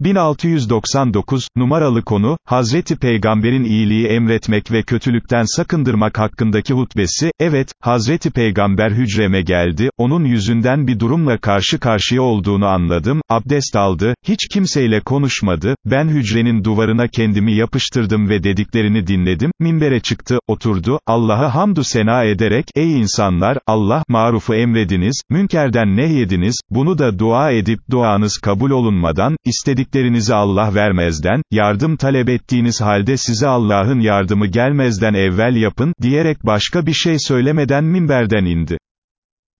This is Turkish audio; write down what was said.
1699, numaralı konu, Hazreti Peygamber'in iyiliği emretmek ve kötülükten sakındırmak hakkındaki hutbesi, evet, Hazreti Peygamber hücreme geldi, onun yüzünden bir durumla karşı karşıya olduğunu anladım, abdest aldı, hiç kimseyle konuşmadı, ben hücrenin duvarına kendimi yapıştırdım ve dediklerini dinledim, minbere çıktı, oturdu, Allah'a hamdü sena ederek, ey insanlar, Allah, marufu emrediniz, münkerden nehyediniz, bunu da dua edip duanız kabul olunmadan, istedik istediklerinizi Allah vermezden, yardım talep ettiğiniz halde size Allah'ın yardımı gelmezden evvel yapın, diyerek başka bir şey söylemeden minberden indi.